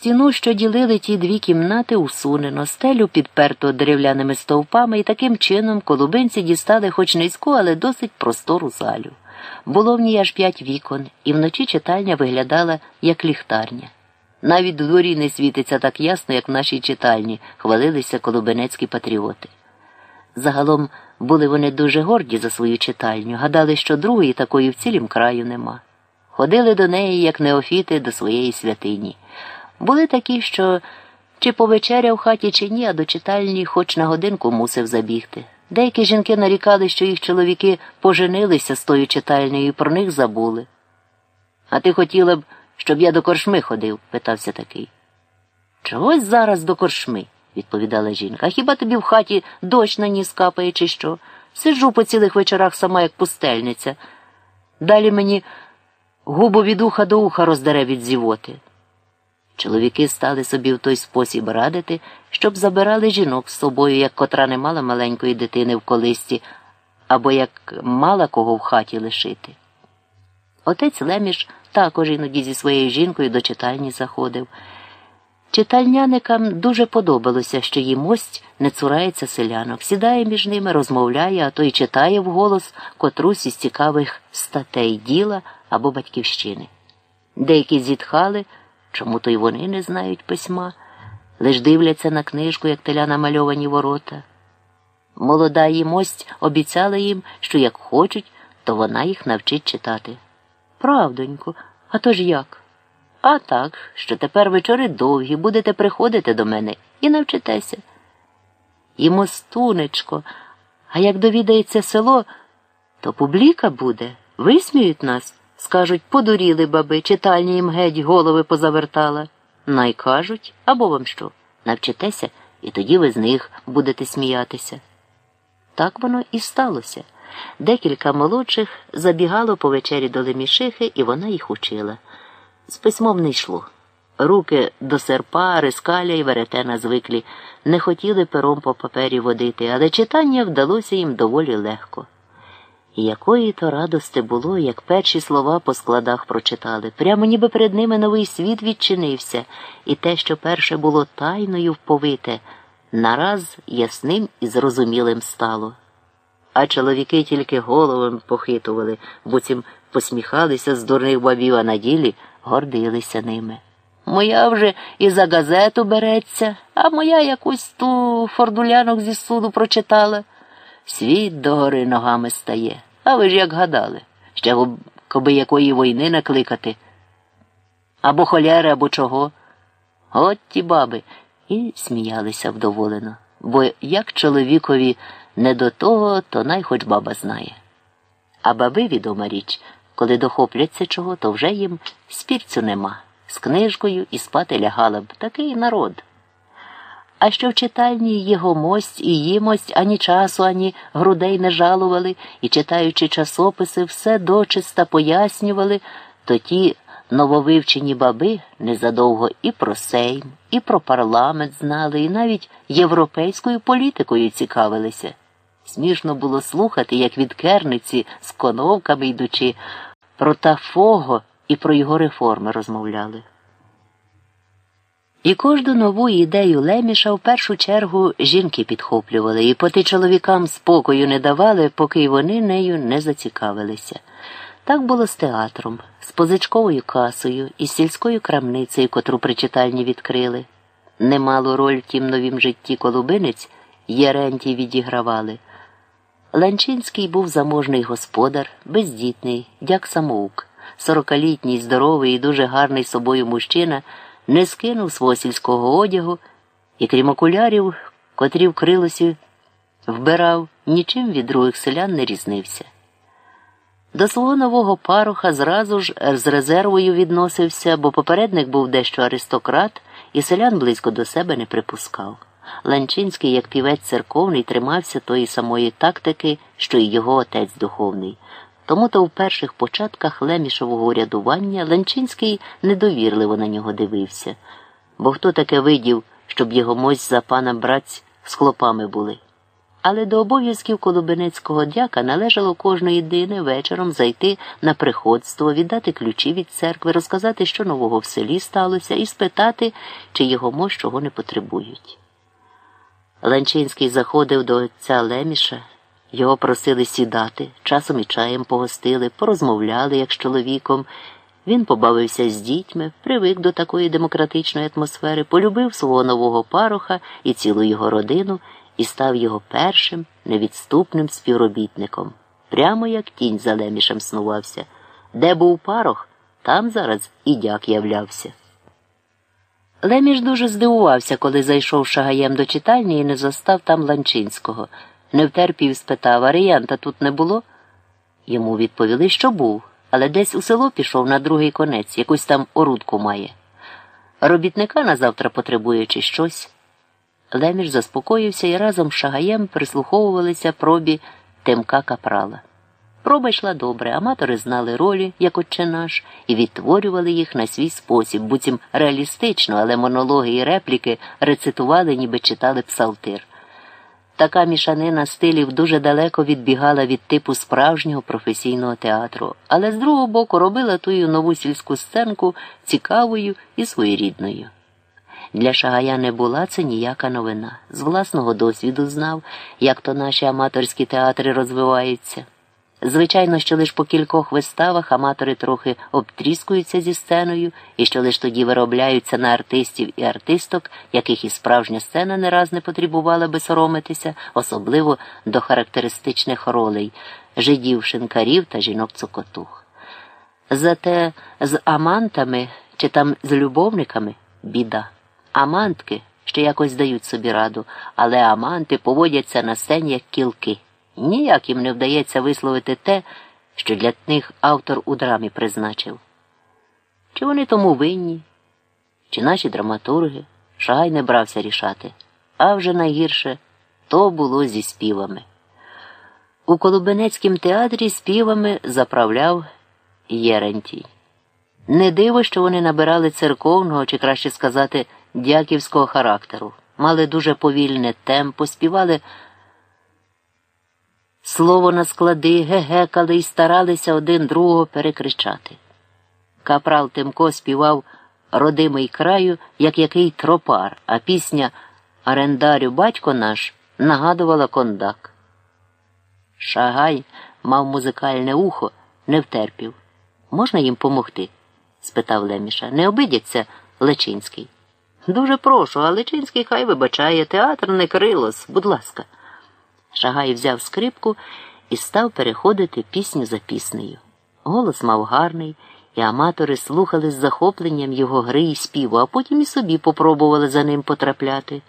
Стіну, що ділили ті дві кімнати, усунено, стелю підперто дерев'яними стовпами, і таким чином колубинці дістали хоч низьку, але досить простору залю. Було в ній аж п'ять вікон, і вночі читальня виглядала як ліхтарня. Навіть дворі не світиться так ясно, як в нашій читальні, хвалилися колубинецькі патріоти. Загалом були вони дуже горді за свою читальню, гадали, що другої такої в цілім краю нема. Ходили до неї, як неофіти, до своєї святині. Були такі, що чи повечеряв в хаті, чи ні, а до читальні хоч на годинку мусив забігти. Деякі жінки нарікали, що їх чоловіки поженилися з тою читальнею і про них забули. А ти хотіла б, щоб я до коршми ходив? питався такий. Чогось зараз до коршми, відповідала жінка. Хіба тобі в хаті дощ на ніс капає, чи що? Сиджу по цілих вечорах сама, як пустельниця. Далі мені губу від уха до уха роздере від зівоти. Чоловіки стали собі в той спосіб радити, щоб забирали жінок з собою, як котра не мала маленької дитини в колисті, або як мала кого в хаті лишити. Отець Леміш також іноді зі своєю жінкою до читальні заходив. Читальняникам дуже подобалося, що їм мость не цурається селянок, сідає між ними, розмовляє, а то й читає вголос котрусь із цікавих статей діла або батьківщини. Деякі зітхали, чому то й вони не знають письма, лиш дивляться на книжку, як теля намальовані ворота. Молода її мость обіцяла їм, що як хочуть, то вона їх навчить читати. Правдонько, а то ж як? А так, що тепер вечори довгі, будете приходити до мене і навчитеся. І мостунечко, а як довідається село, то публіка буде, висміють нас, скажуть, подуріли баби, читальні їм геть голови позавертала. Най кажуть, або вам що, навчитеся, і тоді ви з них будете сміятися. Так воно і сталося. Декілька молодших забігало по вечері до Лемішихи, і вона їх учила. З письмом не йшло. Руки до серпа, рискаля і веретена звиклі, не хотіли пером по папері водити, але читання вдалося їм доволі легко. Якої то радости було, як перші слова по складах прочитали, прямо ніби перед ними новий світ відчинився, і те, що перше було тайною вповите, нараз ясним і зрозумілим стало. А чоловіки тільки головами похитували, буцім посміхалися з дурних бабів, а на ділі гордилися ними. Моя вже і за газету береться, а моя якусь ту фордулянок зі суду прочитала. Світ догори ногами стає. А ви ж як гадали, ще коби якої війни накликати. Або холяри, або чого. От ті баби. І сміялися вдоволено, бо як чоловікові не до того, то най хоч баба знає. А баби відома річ. Коли дохопляться чого, то вже їм спірцю нема. З книжкою і спати лягала б такий народ. А що в читальні його мость і їмость ані часу, ані грудей не жалували і, читаючи часописи, все дочиста пояснювали, то ті нововивчені баби незадовго і про Сейм, і про парламент знали, і навіть європейською політикою цікавилися. Смішно було слухати, як від керниці з коновками йдучи. Про Тафого і про його реформи розмовляли. І кожну нову ідею Леміша в першу чергу жінки підхоплювали і поти чоловікам спокою не давали, поки й вони нею не зацікавилися. Так було з театром, з позичковою касою і з сільською крамницею, котру при читальні відкрили. Немалу роль в тім новім житті колубинець Єрентій відігравали. Ланчинський був заможний господар, бездітний, дяк самоук, сорокалітній, здоровий і дуже гарний собою мужчина, не скинув свого сільського одягу і, крім окулярів, котрі вкрилося, вбирав, нічим від других селян не різнився. До свого нового паруха зразу ж з резервою відносився, бо попередник був дещо аристократ і селян близько до себе не припускав. Ланчинський, як півець церковний, тримався тої самої тактики, що й його отець духовний. Тому то в перших початках лемішового урядування Ланчинський недовірливо на нього дивився, бо хто таке видів, щоб його мось за пана братць з хлопами були. Але до обов'язків колобинецького дяка належало кожної дини вечором зайти на приходство, віддати ключі від церкви, розказати, що нового в селі сталося, і спитати, чи його мощ чого не потребують. Ланчинський заходив до отця Леміша, його просили сідати, часом і чаєм погостили, порозмовляли, як з чоловіком. Він побавився з дітьми, привик до такої демократичної атмосфери, полюбив свого нового пароха і цілу його родину і став його першим невідступним співробітником. Прямо як тінь за лемішем снувався. Де був парох, там зараз і дяк являвся. Леміш дуже здивувався, коли зайшов шагаєм до читальні і не застав там Ланчинського. Не втерпів, спитав, Аріянта тут не було? Йому відповіли, що був, але десь у село пішов на другий конець, якусь там орудку має. Робітника на завтра потребує чи щось. Леміш заспокоївся і разом з шагаєм прислуховувалися пробі Тимка Капрала. Проба йшла добре, аматори знали ролі, як отче наш, і відтворювали їх на свій спосіб, буцім реалістично, але монологи і репліки рецитували, ніби читали псалтир. Така мішанина стилів дуже далеко відбігала від типу справжнього професійного театру, але з другого боку робила тую нову сільську сценку цікавою і своєрідною. Для Шагая не була це ніяка новина. З власного досвіду знав, як то наші аматорські театри розвиваються. Звичайно, що лише по кількох виставах аматори трохи обтріскуються зі сценою і що лише тоді виробляються на артистів і артисток, яких і справжня сцена не раз не потребувала би соромитися, особливо до характеристичних ролей жидів шинкарів та жінок цукотух. Зате з амантами чи там з любовниками біда. Амантки ще якось дають собі раду, але аманти поводяться на сцені як кілки. Ніяк їм не вдається висловити те, що для них автор у драмі призначив. Чи вони тому винні, чи наші драматурги шай не брався рішати, а вже найгірше то було зі співами. У Колубенецькім театрі співами заправляв Єрентій. Не диво, що вони набирали церковного, чи краще сказати, дяківського характеру, мали дуже повільне темпо, співали. Слово на склади гегекали і старалися один другого перекричати. Капрал Тимко співав родимий краю, як який тропар, а пісня Арендарю батько наш нагадувала кондак. Шагай мав музикальне ухо, не втерпів. Можна їм помогти? спитав Леміша. Не обидяться Лечинський. Дуже прошу, а Лечинський хай вибачає, театр не крилос, будь ласка. Шагай взяв скрипку і став переходити пісню за піснею. Голос мав гарний, і аматори слухали з захопленням його гри і співу, а потім і собі попробували за ним потрапляти.